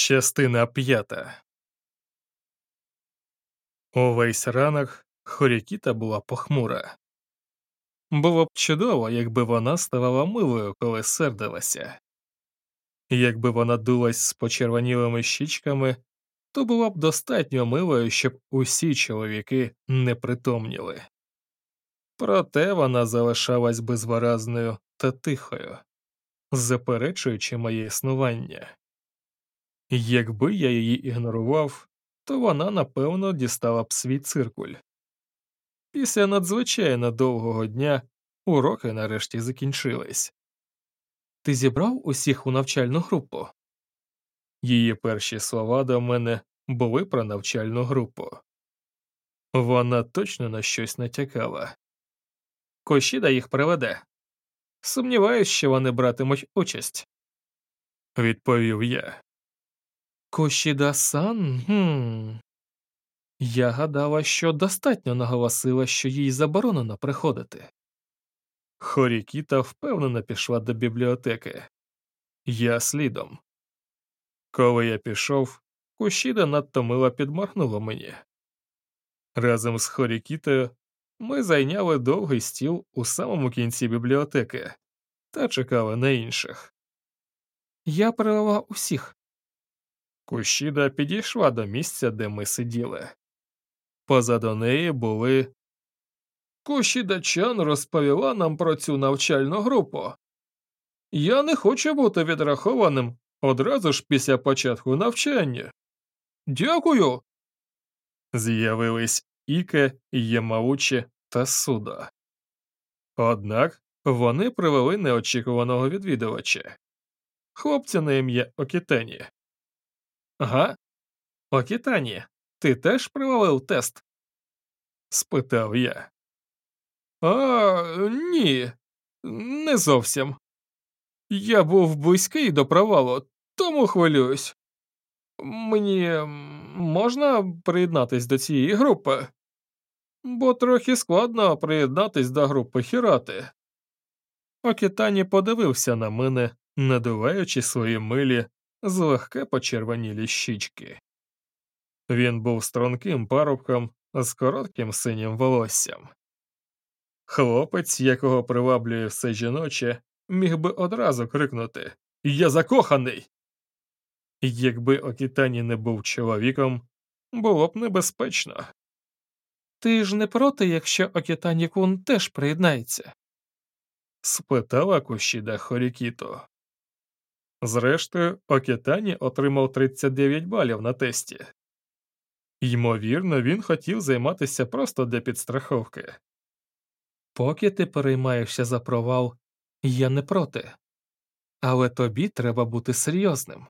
Частина п'ята. Увесь ранок Хорікіта була похмура. Було б чудово, якби вона ставала милою, коли сердилася. Якби вона дулась з почервонілими щічками, то була б достатньо милою, щоб усі чоловіки не притомніли. Проте вона залишалась безвиразною та тихою, заперечуючи моє існування. Якби я її ігнорував, то вона напевно дістала б свій циркуль. Після надзвичайно довгого дня уроки нарешті закінчились. Ти зібрав усіх у навчальну групу? Її перші слова до мене були про навчальну групу. Вона точно на щось натякала. Кошіда їх приведе. Сумніваюсь, що вони братимуть участь, відповів я. Кошіда сан? Хм. Я гадала, що достатньо наголосила, що їй заборонено приходити. Хорікіта впевнено пішла до бібліотеки. Я слідом. Коли я пішов, Кушіда надто мило підморгнула мені. Разом з Хорікітою ми зайняли довгий стіл у самому кінці бібліотеки та чекали на інших. Я привела усіх. Кушіда підійшла до місця, де ми сиділи. Позаду неї були. Кушіда Чан розповіла нам про цю навчальну групу. Я не хочу бути відрахованим одразу ж після початку навчання. Дякую. З'явились Іке, Ємаучі та Суда. Однак вони привели неочікуваного відвідувача хлопця на ім'я Окітені. Га? Окітані, ти теж привалив тест? спитав я. А, ні, не зовсім. Я був близький до провалу, тому хвилююсь. Мені можна приєднатись до цієї групи, бо трохи складно приєднатись до групи Хірати. Окітані подивився на мене, надуваючи свої милі злегка почервонілі щічки. Він був струнким парубком з коротким синім волоссям. Хлопець, якого приваблює все жіноче, міг би одразу крикнути Я закоханий. Якби Окітані не був чоловіком, було б небезпечно. Ти ж не проти, якщо Окітані кун теж приєднається? спитала Кушіда Хорікіто. Зрештою, Окітані отримав 39 балів на тесті. Ймовірно, він хотів займатися просто для підстраховки. Поки ти переймаєшся за провал, я не проти. Але тобі треба бути серйозним,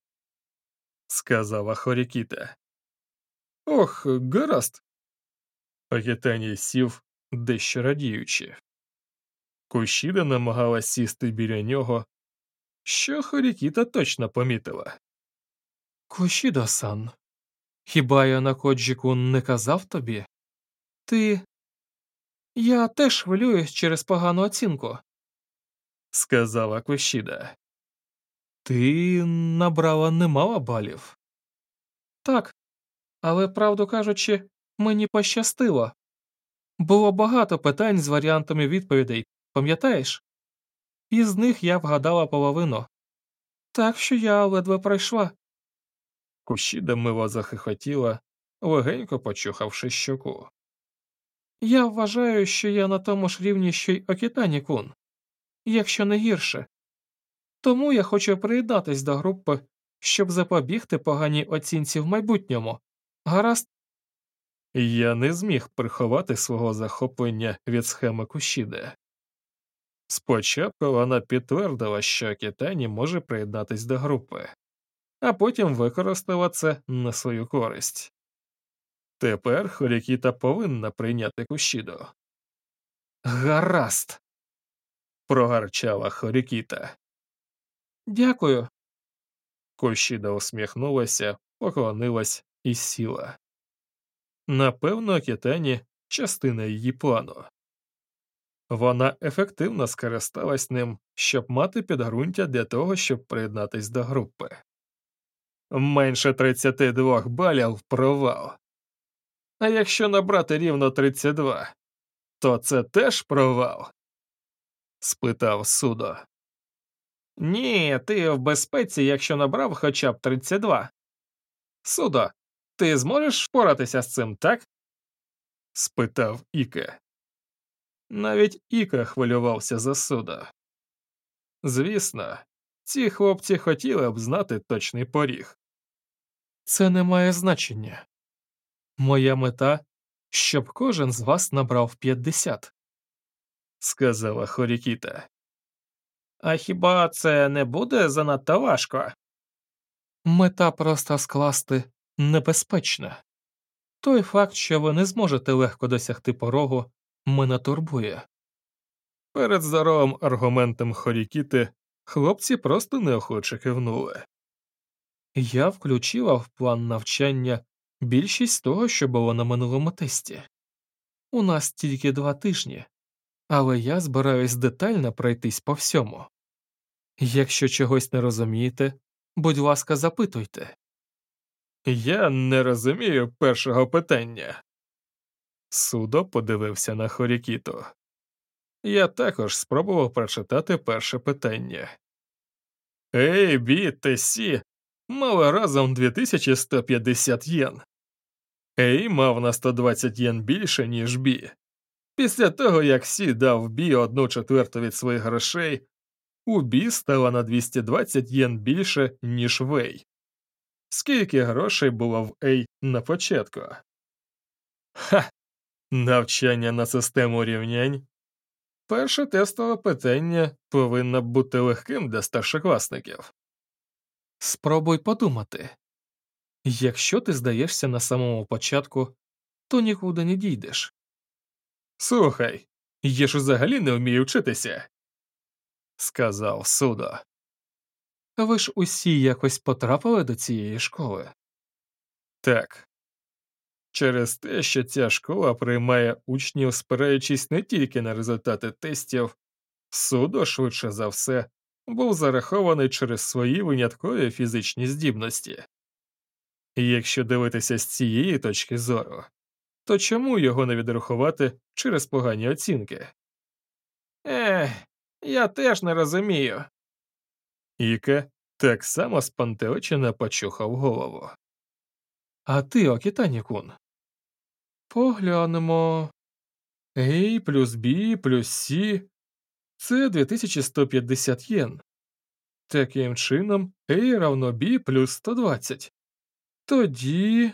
сказала Хорікіта. Ох, гаразд. Окітані сів, дещо радіючи. Кушіда намагалась сісти біля нього, що Хорікіта точно помітила. Кушідо сан, хіба я на коджіку не казав тобі? Ти. Я теж хвилююсь через погану оцінку, сказала Кушіда. Ти набрала немало балів. Так, але, правду кажучи, мені пощастило. Було багато питань з варіантами відповідей, пам'ятаєш? Із них я вгадала половину. Так що я ледве пройшла. Кущіда мило захихотіла, легенько почухавши щоку. Я вважаю, що я на тому ж рівні, що й Окітані кун, якщо не гірше. Тому я хочу приєднатись до групи, щоб запобігти поганій оцінці в майбутньому. Гаразд. Я не зміг приховати свого захоплення від схеми Кущіде. Спочатку вона підтвердила, що Кітані може приєднатись до групи, а потім використала це на свою користь. Тепер Хорікіта повинна прийняти Кущіду. Гаразд. прогарчала Хорікіта. Дякую. Кощіда усміхнулася, поклонилась і сіла. Напевно, Кітані частина її плану. Вона ефективно скористалась ним, щоб мати підґрунтя для того, щоб приєднатись до групи. менше 32 балів провал. А якщо набрати рівно 32, то це теж провал? спитав судо. Ні, ти в безпеці, якщо набрав хоча б 32. Судо, ти зможеш впоратися з цим, так? спитав Іке. Навіть Іка хвилювався за суда. Звісно, ці хлопці хотіли б знати точний поріг. Це не має значення. Моя мета, щоб кожен з вас набрав 50, сказала Хорікіта. А хіба це не буде занадто важко? Мета просто скласти небезпечна. Той факт, що ви не зможете легко досягти порогу, мене турбує. Перед здоровим аргументом Хорікіти хлопці просто неохоче кивнули. Я включила в план навчання більшість того, що було на минулому тесті. У нас тільки два тижні, але я збираюсь детально пройтись по всьому. Якщо чогось не розумієте, будь ласка, запитуйте. Я не розумію першого питання. Судо подивився на Хорікіту. Я також спробував прочитати перше питання. A, B, та C, мали разом 2150 єн. A мав на 120 єн більше, ніж B. Після того, як C дав B одну четверту від своїх грошей, у B стало на 220 єн більше, ніж в A. Скільки грошей було в Ей на початку? Ха! Навчання на систему рівнянь. Перше тестове питання повинно бути легким для старшокласників. Спробуй подумати якщо ти здаєшся на самому початку, то нікуди не дійдеш. Слухай, я ж взагалі не вмію вчитися, сказав судо. Ви ж усі якось потрапили до цієї школи? Так. Через те, що ця школа приймає учнів, спираючись не тільки на результати тестів, судо, швидше за все, був зарахований через свої виняткові фізичні здібності. І якщо дивитися з цієї точки зору, то чому його не відрахувати через погані оцінки? Ех, я теж не розумію. Іке так само спантеличено почухав голову. А ти, Окітанікун? Поглянемо. A плюс B плюс C це 2150 єн. Таким чином, A равно B плюс 120. Тоді.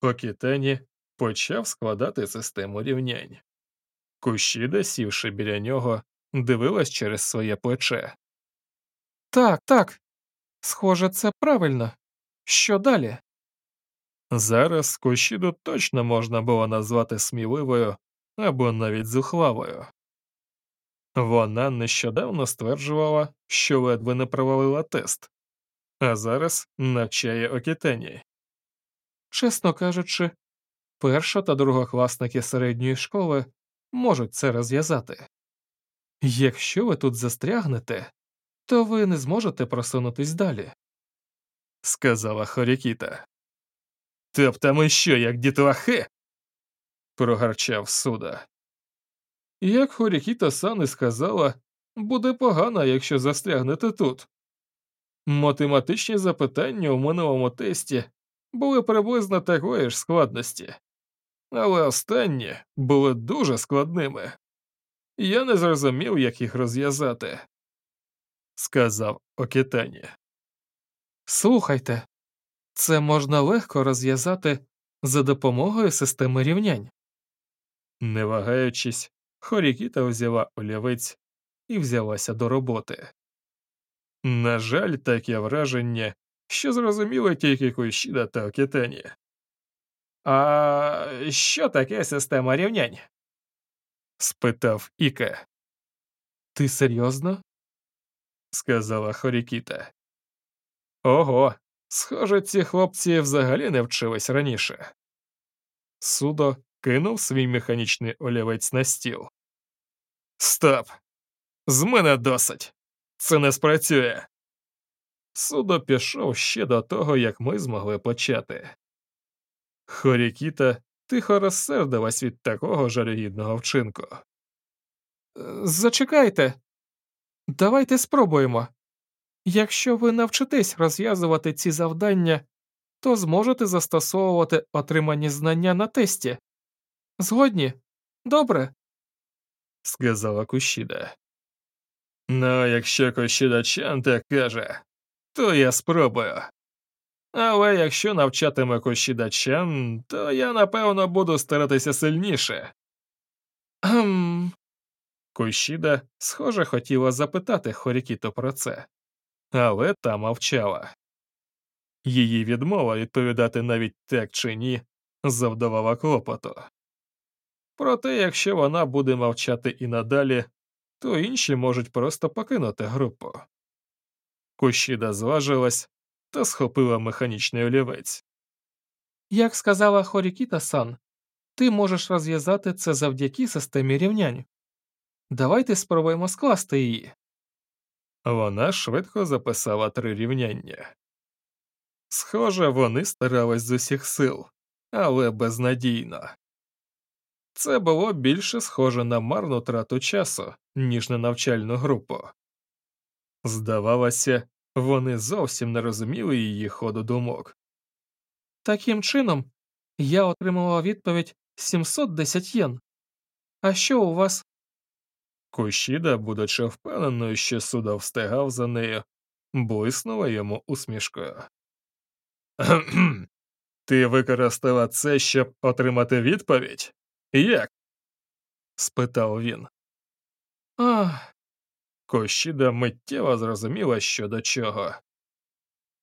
Окітані почав складати систему рівнянь. Кущіда, сівши біля нього, дивилась через своє плече. Так, так. Схоже, це правильно. Що далі? Зараз Кощіду точно можна було назвати сміливою або навіть зухвалою. Вона нещодавно стверджувала, що ледве не провалила тест, а зараз навчає Окітені. Чесно кажучи, перша та другокласники середньої школи можуть це розв'язати. Якщо ви тут застрягнете, то ви не зможете просунутись далі, сказала Хорікіта. Тобто ми що, як дітлахи? прогарчав суда. Як Хорікіта сан і сказала, буде погано, якщо застрягнете тут. Математичні запитання у минулому тесті були приблизно такої ж складності, але останні були дуже складними. Я не зрозумів, як їх розв'язати, сказав Окітані. Слухайте, це можна легко розв'язати за допомогою системи рівнянь. Не вагаючись, Хорікіта взяла олівець і взялася до роботи. На жаль, таке враження, що зрозуміли тільки Куйшіда та Окітані. А що таке система рівнянь? спитав Іка. Ти серйозно? сказала Хорікіта. Ого, схоже, ці хлопці взагалі не вчились раніше. Судо кинув свій механічний олівець на стіл. Стоп! З мене досить. Це не спрацює. Судо пішов ще до того, як ми змогли почати. Хорікіта тихо розсердилась від такого жалюгідного вчинку. Зачекайте, давайте спробуємо. Якщо ви навчитесь розв'язувати ці завдання, то зможете застосовувати отримані знання на тесті. Згодні? Добре, сказала Кущіда. Ну, якщо Кущіда Чан так каже, то я спробую. Але якщо навчатиме Кощіда Чан, то я напевно буду старатися сильніше. Кощіда, схоже, хотіла запитати Хорікіто про це, але та мовчала. Її відмова відповідати навіть так чи ні завдавала клопоту. Проте, якщо вона буде мовчати і надалі, то інші можуть просто покинути групу. Кущіда зважилась та схопила механічний олівець. Як сказала Хорікіта сан, ти можеш розв'язати це завдяки системі рівнянь. Давайте спробуємо скласти її. Вона швидко записала три рівняння. Схоже, вони старались з усіх сил, але безнадійно. Це було більше схоже на марну трату часу, ніж на навчальну групу. Здавалося, вони зовсім не розуміли її ходу думок. Таким чином, я отримала відповідь 710 єн. А що у вас? Кущіда, будучи впевненою, що суда встигав за нею, блиснула йому усмішкою. Ти використала це, щоб отримати відповідь? Як? спитав він. Ах. Кощіда миттєво зрозуміла, що до чого.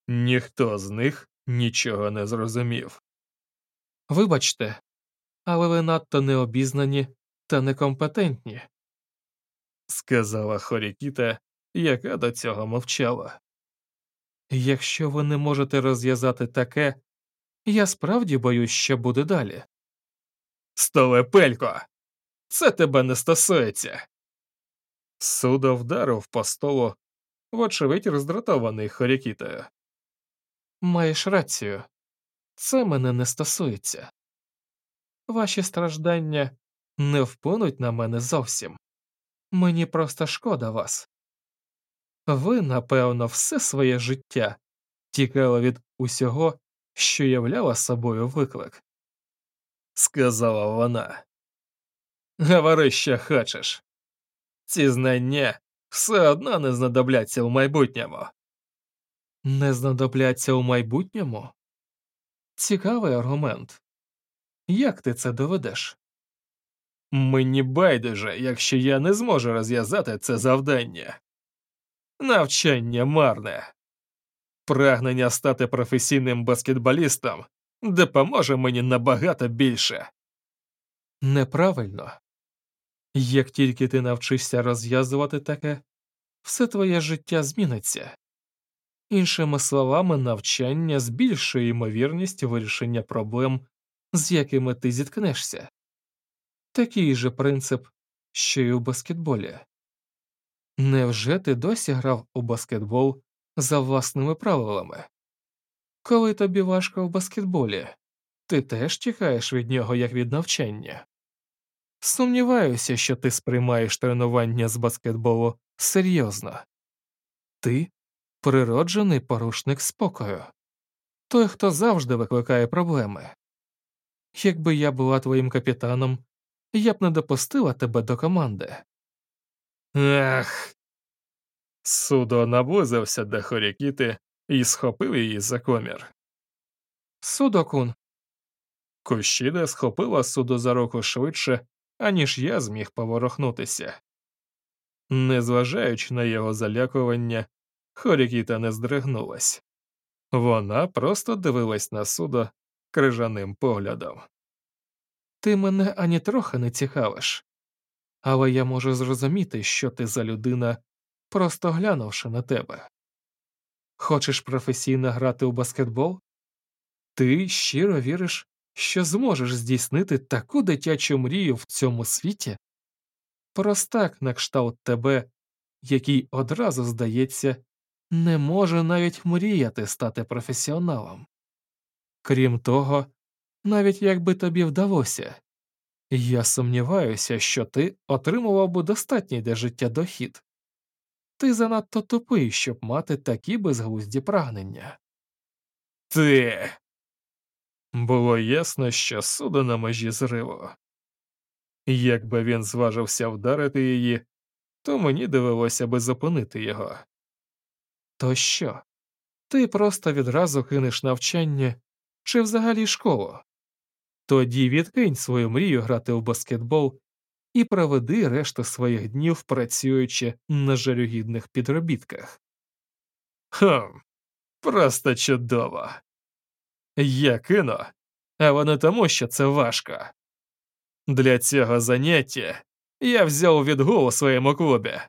Ніхто з них нічого не зрозумів. Вибачте, але ви надто необізнані та некомпетентні, сказала Хорікіта, яка до цього мовчала. Якщо ви не можете розв'язати таке, я справді боюсь, що буде далі. Столепелько, це тебе не стосується. Судо вдарив по столу, вочевидь роздратований Хорікітою. Маєш рацію, це мене не стосується. Ваші страждання не вплинуть на мене зовсім. Мені просто шкода вас. Ви, напевно, все своє життя тікали від усього, що являла собою виклик, сказала вона. Говори, що хочеш. Ці знання все одно не знадобляться у майбутньому. Не знадобляться у майбутньому? Цікавий аргумент. Як ти це доведеш? Мені байдуже, якщо я не зможу розв'язати це завдання. Навчання марне. Прагнення стати професійним баскетболістом допоможе мені набагато більше. Неправильно. Як тільки ти навчишся розв'язувати таке, все твоє життя зміниться. Іншими словами, навчання збільшує ймовірність вирішення проблем, з якими ти зіткнешся. Такий же принцип, що й у баскетболі. Невже ти досі грав у баскетбол за власними правилами? Коли тобі важко в баскетболі, ти теж тікаєш від нього як від навчання. Сумніваюся, що ти сприймаєш тренування з баскетболу серйозно. Ти природжений порушник спокою, той, хто завжди викликає проблеми. Якби я була твоїм капітаном, я б не допустила тебе до команди. Ах. Судо наблизився до Хорікіти і схопив її за комір. Судокун. Кущіда схопила суду за руку швидше, аніж я зміг поворохнутися. Незважаючи на його залякування, Хорікіта не здригнулась. Вона просто дивилась на судо крижаним поглядом. Ти мене ані трохи не цікавиш, але я можу зрозуміти, що ти за людина, просто глянувши на тебе. Хочеш професійно грати у баскетбол? Ти щиро віриш, що зможеш здійснити таку дитячу мрію в цьому світі? Простак на кшталт тебе, який одразу здається, не може навіть мріяти стати професіоналом. Крім того, навіть якби тобі вдалося, я сумніваюся, що ти отримував би достатній для життя дохід. Ти занадто тупий, щоб мати такі безглузді прагнення. Ти. Було ясно, що судо на межі зриву. Якби він зважився вдарити її, то мені довелося би зупинити його. То що? Ти просто відразу кинеш навчання чи взагалі школу? Тоді відкинь свою мрію грати в баскетбол і проведи решту своїх днів працюючи на жалюгідних підробітках. Хм, просто чудово. Я кину, але не тому, що це важко. Для цього заняття я взяв відгул у своєму клубі,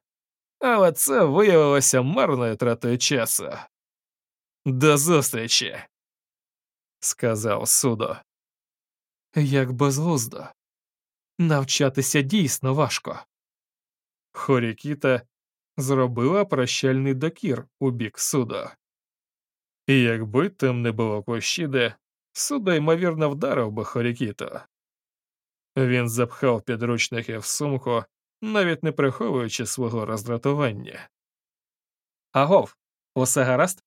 але це виявилося марною тратою часу. До зустрічі, сказав судо. Як безглуздо. Навчатися дійсно важко. Хорікіта зробила прощальний докір у бік суда. І якби тим не було Кощіде, суда ймовірно вдарив би Хорікіто. Він запхав підручники в сумку, навіть не приховуючи свого роздратування. Агов, усе гаразд?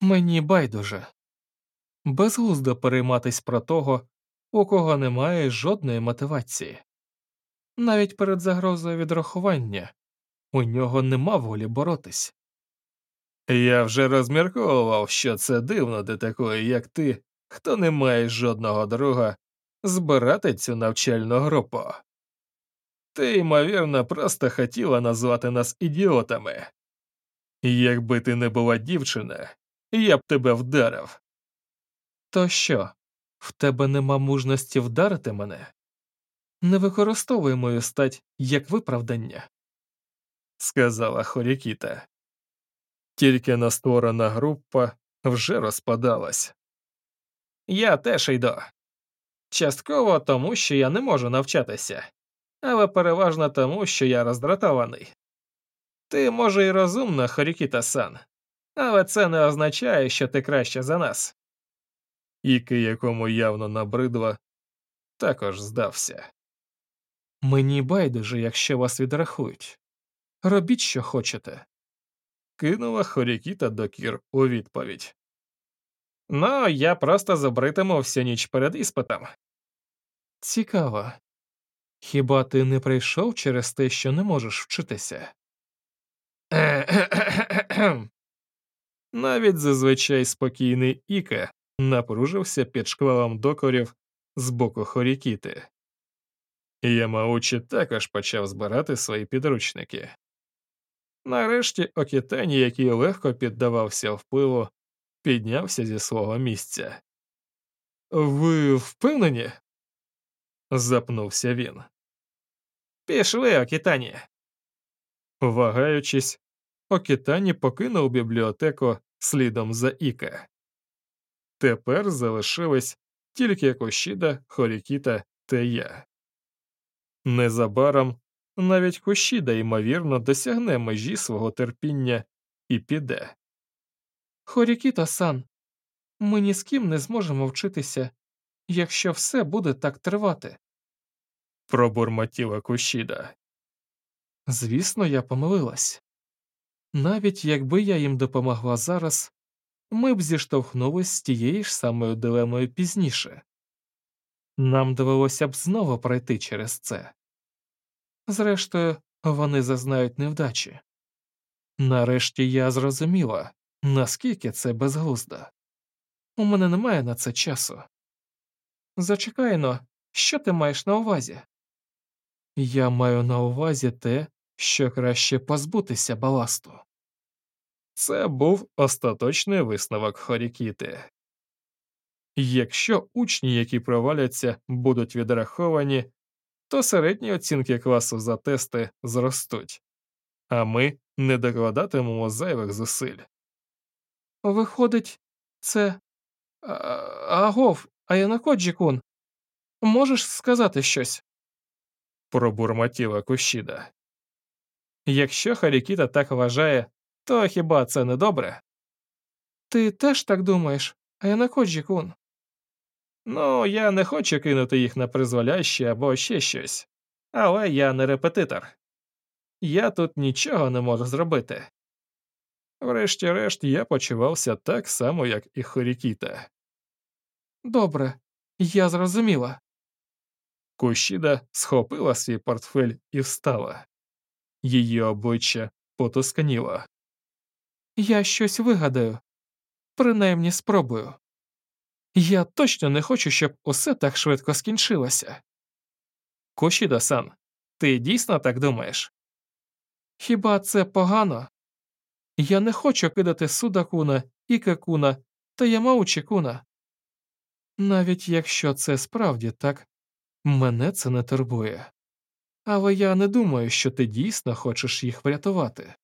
Мені байдуже. Безглуздо перейматись про того, у кого немає жодної мотивації. Навіть перед загрозою відрахування у нього нема волі боротись. Я вже розмірковував, що це дивно для такої, як ти, хто не має жодного друга, збирати цю навчальну групу. Ти, ймовірно, просто хотіла назвати нас ідіотами. Якби ти не була дівчина, я б тебе вдарив. То що, в тебе нема мужності вдарити мене? Не використовуй мою стать як виправдання, сказала Хорікіта. Тільки настворена група вже розпадалась. Я теж йду. Частково тому, що я не можу навчатися, але переважно тому, що я роздратований. Ти, може, і розумна, Хорікіта сан, але це не означає, що ти краще за нас. Іки, якому явно набридло, також здався. Мені байдуже, якщо вас відрахують. Робіть, що хочете. Кинула Хорікіта докір у відповідь. Ну, я просто забритиму всю ніч перед іспитом. Цікаво. Хіба ти не прийшов через те, що не можеш вчитися? Навіть зазвичай спокійний Іка напружився під шквалом докорів з боку Хорікіти. Ямаучі також почав збирати свої підручники. Нарешті Окітані, який легко піддавався впливу, піднявся зі свого місця. Ви впевнені? запнувся він. Пішли, Окітані. Вагаючись, Окітані покинув бібліотеку слідом за Іка. Тепер залишились тільки Кощіда, Хорікіта та я. Незабаром навіть Кощіда, ймовірно, досягне межі свого терпіння і піде. Хорікіта сан, ми ні з ким не зможемо вчитися, якщо все буде так тривати. Пробурмотіла Кущіда. Звісно, я помилилась. Навіть якби я їм допомогла зараз, ми б зіштовхнулись з тією ж самою дилемою пізніше. Нам довелося б знову пройти через це. Зрештою, вони зазнають невдачі. Нарешті я зрозуміла, наскільки це безглуздо. У мене немає на це часу. Зачекайно, що ти маєш на увазі? Я маю на увазі те, що краще позбутися баласту. Це був остаточний висновок Хорікіти. Якщо учні, які проваляться, будуть відраховані, то середні оцінки класу за тести зростуть, а ми не докладатимемо зайвих зусиль. Виходить, це. Агов, Аянакоджі-кун, можеш сказати щось? пробурмотіла Кущіда. Якщо Харікіта так вважає, то хіба це не добре? Ти теж так думаєш, а я на коджі кун. Ну, я не хочу кинути їх на призволяще або ще щось, але я не репетитор. Я тут нічого не можу зробити. Врешті-решт, я почувався так само, як і Хорікіта. Добре, я зрозуміла. Кущіда схопила свій портфель і встала. Її обличчя потусканіло. Я щось вигадаю, принаймні спробую. Я точно не хочу, щоб усе так швидко скінчилося. Кушіда сан, ти дійсно так думаєш? Хіба це погано? Я не хочу кидати Судакуна, Ікакуна та Ямаучі-куна. Навіть якщо це справді так, мене це не турбує. Але я не думаю, що ти дійсно хочеш їх врятувати.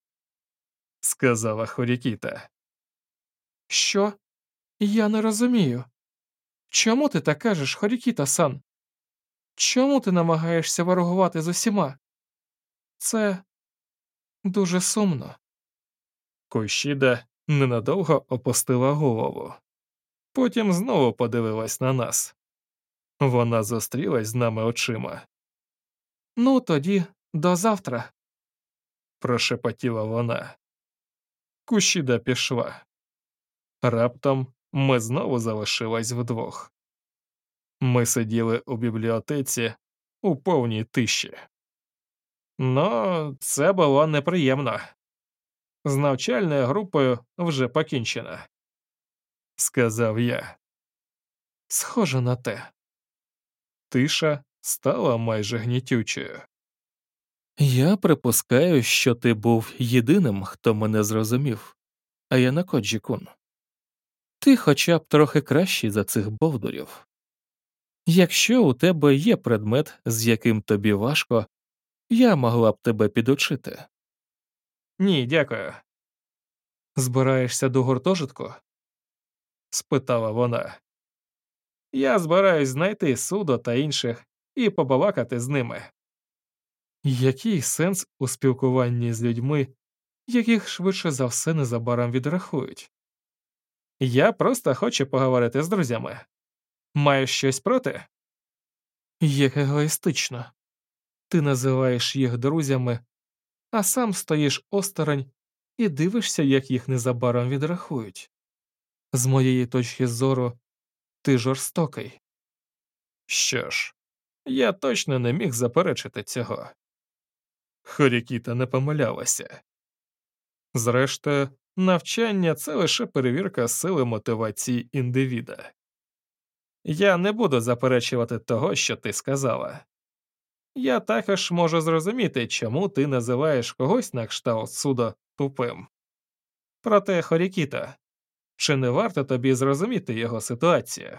Сказала Хорікіта. Що? Я не розумію. Чому ти так кажеш, Хорікіта сан? Чому ти намагаєшся ворогувати з усіма? Це дуже сумно. Кущіда ненадовго опустила голову. Потім знову подивилась на нас. Вона зустрілась з нами очима. Ну, тоді до завтра. прошепотіла вона. Кущіда пішла. Раптом ми знову залишились вдвох. Ми сиділи у бібліотеці у повній тиші. Ну, це було неприємно. З навчальною групою вже покінчено, сказав я. Схоже на те. Тиша стала майже гнітючою. Я припускаю, що ти був єдиним, хто мене зрозумів, а я на Коджі-кун. Ти хоча б трохи кращий за цих бовдурів. Якщо у тебе є предмет, з яким тобі важко, я могла б тебе підучити. Ні, дякую. Збираєшся до гуртожитку? спитала вона. Я збираюсь знайти судо та інших і побалакати з ними. Який сенс у спілкуванні з людьми, яких швидше за все незабаром відрахують? Я просто хочу поговорити з друзями. Маєш щось проти? Як егоїстично. Ти називаєш їх друзями, а сам стоїш осторонь і дивишся, як їх незабаром відрахують. З моєї точки зору, ти жорстокий. Що ж, я точно не міг заперечити цього. Хорікіта не помилялася. Зрештою, навчання це лише перевірка сили мотивації індивіда. Я не буду заперечувати того, що ти сказала. Я також можу зрозуміти, чому ти називаєш когось на кшталт судо тупим. Проте, Хорікіта, чи не варто тобі зрозуміти його ситуацію?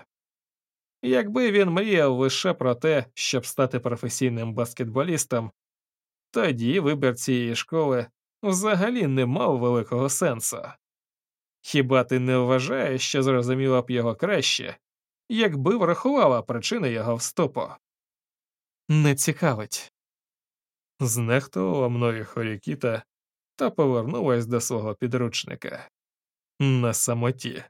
Якби він мріяв лише про те, щоб стати професійним баскетболістом, тоді вибір цієї школи взагалі не мав великого сенсу. Хіба ти не вважаєш, що зрозуміла б його краще, якби врахувала причини його вступу? Не цікавить. Знехтувала мною Хорікіта та повернулась до свого підручника на самоті.